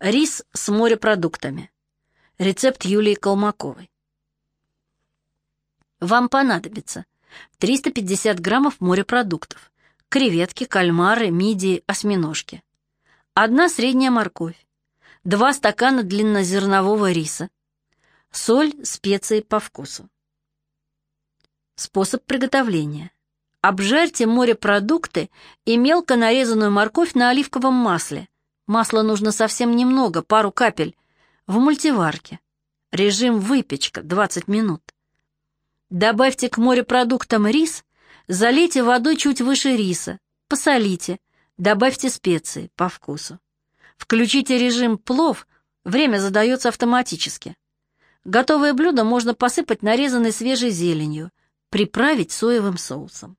Рис с морепродуктами. Рецепт Юлии Колмаковой. Вам понадобится 350 граммов морепродуктов, креветки, кальмары, мидии, осьминожки, одна средняя морковь, два стакана длиннозернового риса, соль, специи по вкусу. Способ приготовления. Обжарьте морепродукты и мелко нарезанную морковь на оливковом масле. Масла нужно совсем немного, пару капель, в мультиварке. Режим выпечка 20 минут. Добавьте к морепродуктам рис, залейте водой чуть выше риса, посолите, добавьте специи по вкусу. Включите режим плов, время задается автоматически. Готовое блюдо можно посыпать нарезанной свежей зеленью, приправить соевым соусом.